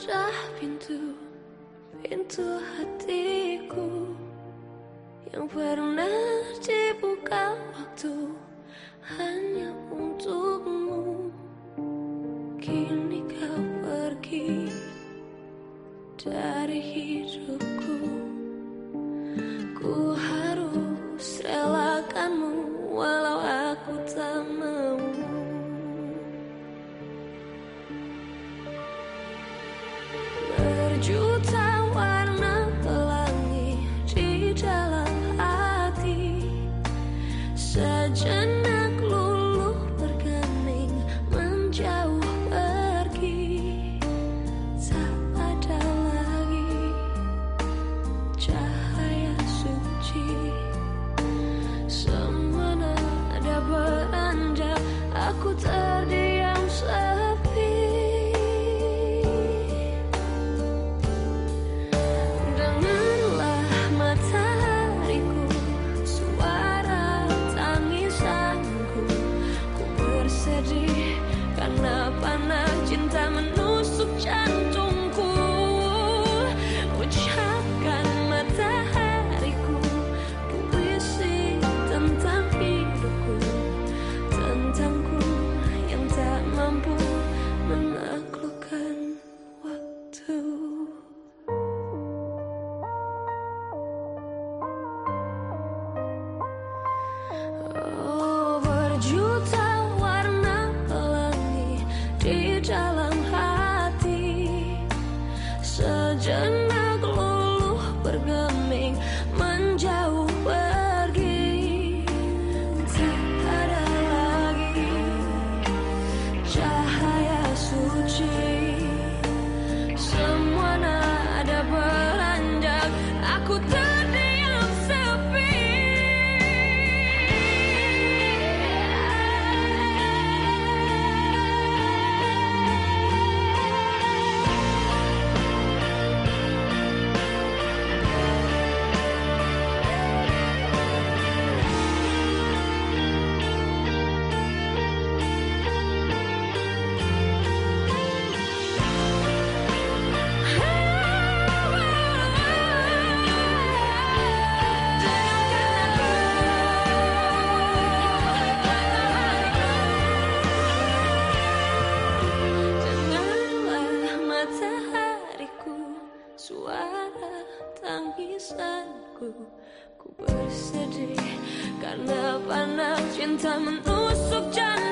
pecah pintu Pintu hatiku Yang pernah dibuka waktu Hanya untukmu. Kini kau pergi Dari hidupku. 就在我 Cinta menusuk jantung Ku bersedih karena panas cinta menusuk jantung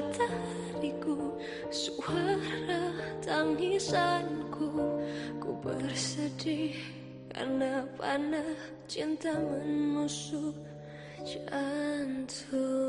matahariku Suara tangisanku. Ku bersedih karena panah cinta menusuk jantungku.